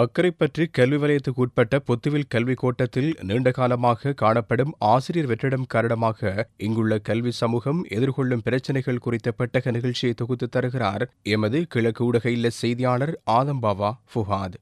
அக்கரைப்பற்று கல்வி வலயத்துக்கு உட்பட்ட பொத்துவில் கல்விக் கோட்டத்தில் நீண்டகாலமாக காணப்படும் ஆசிரியர் வெற்றிடம் காரணமாக இங்குள்ள கல்வி சமூகம் எதிர்கொள்ளும் பிரச்சினைகள் குறித்த பெட்டக நிகழ்ச்சியை தொகுத்து தருகிறார் எமது கிழக்கு ஊடக இல்ல செய்தியாளர் ஆதம்பாவா ஃபுஹாத்.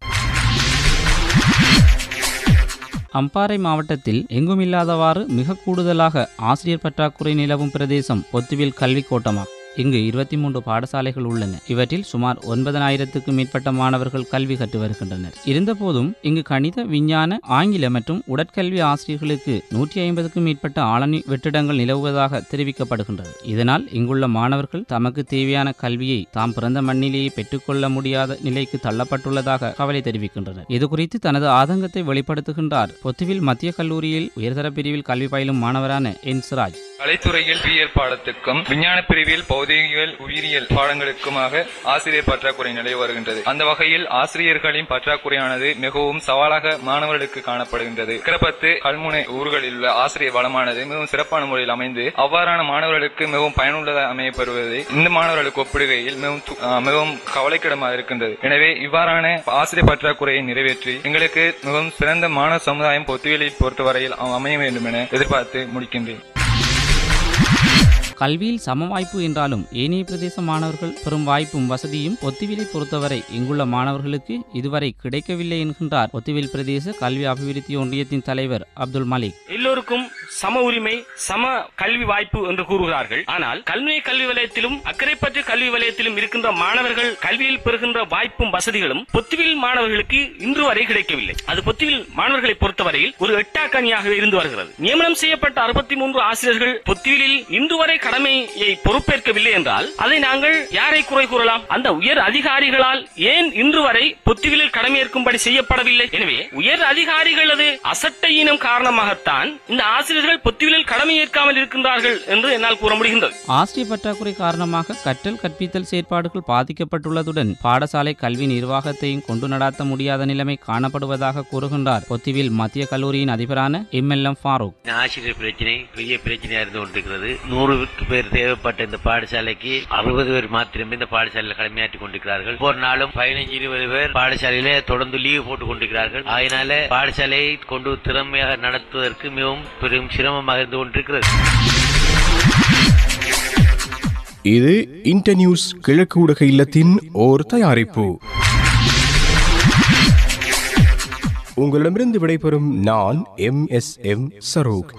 அம்பாறை மாவட்டத்தில் எங்குமில்லாதவாறு மிக கூடுதலாக ஆசிரியர் பற்றாக்குறை நிலவும் பிரதேசம் பொத்துவில் கல்வி கோட்டமாகும். இங்கு இருபத்தி மூன்று பாடசாலைகள் உள்ளன. இவற்றில் சுமார் ஒன்பதனாயிரத்துக்கும் மேற்பட்ட மாணவர்கள் கல்வி கற்று வருகின்றனர். இருந்தபோதும் இங்கு கணித விஞ்ஞான ஆங்கில மற்றும் உடற்கல்வி ஆசிரியர்களுக்கு நூற்றி ஐம்பதுக்கும் மேற்பட்ட ஆளணி வெற்றிடங்கள் நிலவுவதாக தெரிவிக்கப்படுகின்றது. இதனால் இங்குள்ள மாணவர்கள் தமக்கு தேவையான கல்வியை தாம் பிறந்த மண்ணிலேயே பெற்றுக்கொள்ள முடியாத நிலைக்கு தள்ளப்பட்டுள்ளதாக கவலை தெரிவிக்கின்றனர். இதுகுறித்து தனது ஆதங்கத்தை வெளிப்படுத்துகின்றார். பொத்துவில் மத்திய கல்லூரியில் உயர்தர பிரிவில் கல்வி பயிலும் மாணவரான என் சிராஜ். கலைத்துறையில் பிஎல் பாடத்துக்கும் விஞ்ஞான பிரிவில் உதவிகள் உயிரியல் பாடங்களுக்குமாக ஆசிரியர் பற்றாக்குறை நிலவி வருகின்றது. அந்த வகையில் ஆசிரியர்களின் பற்றாக்குறையானது மிகவும் சவாலாக மாணவர்களுக்கு காணப்படுகின்றது. கிரப்பத்து கல்முனை ஊர்களில் உள்ள ஆசிரியர் வளமானது மிகவும் சிறப்பான முறையில் அமைந்து அவ்வாறான மாணவர்களுக்கு மிகவும் பயனுள்ளதாக அமையப்படுவது இந்த மாணவர்களுக்கு ஒப்பிடுகையில் மிகவும் மிகவும் கவலைக்கிடமாக இருக்கின்றது. எனவே இவ்வாறான ஆசிரியர் பற்றாக்குறையை நிறைவேற்றி எங்களுக்கு மிகவும் சிறந்த மாணவ சமுதாயம் பொத்துவியலை பொறுத்தவரையில் அமைய வேண்டும் என எதிர்பார்த்து முடிக்கின்றேன். கல்வியில் சம வாய்ப்பு என்றாலும் ஏனைய பிரதேச மாணவர்கள் பெறும் வாய்ப்பும் வசதியும் ஒத்திவிலை பொறுத்தவரை இங்குள்ள மாணவர்களுக்கு இதுவரை கிடைக்கவில்லை என்கின்றார் ஒத்திவில் பிரதேச கல்வி அபிவிருத்தி ஒன்றியத்தின் தலைவர் அப்துல் மலிக். எல்லோருக்கும் சம உரிமை சம கல்வி வாய்ப்பு என்று கூறுகிறார்கள். ஆனால் கல்வி கல்வி வலயத்திலும் அக்கரைப்பற்று கல்வி வலயத்திலும் இருக்கின்ற மாணவர்கள் கல்வியில் பெறுகின்ற வாய்ப்பும் வசதிகளும் பொத்துவில் மாணவர்களுக்கு இன்று வரை கிடைக்கவில்லை. அது பொத்துவில் மாணவர்களை பொறுத்தவரையில் ஒரு எட்டாக்கணியாக இருந்து வருகிறது. நியமனம் செய்யப்பட்ட அறுபத்தி மூன்று ஆசிரியர்கள் பொத்துவிலில் இன்று வரை கடமையை பொறுப்பேற்கவில்லை என்றால் அதை நாங்கள் யாரை குறை கூறலாம்? அந்த உயர் அதிகாரிகளால் ஏன் இன்று வரை பொத்துவிலில் கடமையேற்கும்படி செய்யப்படவில்லை? எனவே உயர் அதிகாரிகளது அசட்டையினம் காரணமாகத்தான் இந்த ஆசிரியர்கள் பொத்துவிலில் கடமையேற்காமல் இருக்கின்றார்கள் என்று என்னால் கூற முடிகின்றது. ஆசிரியர் பற்றாக்குறை காரணமாக கற்றல் கற்பித்தல் செயற்பாடுகள் பாதிக்கப்பட்டுள்ளதுடன் பாடசாலை கல்வி நிர்வாகத்தையும் கொண்டு நடாத்த முடியாத நிலைமை காணப்படுவதாக கூறுகின்றார் பொத்திவில் மத்திய கல்லூரியின் அதிபரான எம்எல்எம் ஃபாரூக். ஆசிரியர் பிரச்சனை பெரிய பிரச்சனையா இருந்து கொண்டிருக்கிறது. நூறுக்கு பேர் தேவைப்பட்ட இந்த பாடசாலைக்கு அறுபது பேர் மாத்திரமே இந்த பாடசாலையில் கடமையாற்றி கொண்டிருக்கிறார்கள். ஒவ்வொரு நாளும் பதினஞ்சு இருபது பேர் பாடசாலையில தொடர்ந்து லீவு போட்டுக் கொண்டிருக்கிறார்கள். அதனால பாடசாலையை கொண்டு திறமையாக நடத்துவதற்கு மிகவும் பெரும் சிரமமாக இருந்து கொண்டிருக்கிறது. இது இன்டர்நியூஸ் கிழக்கு ஊடக இல்லத்தின் ஓர் தயாரிப்பு. உங்களிடமிருந்து விடைபெறும் நான் எம் எஸ் எம் சரோக்.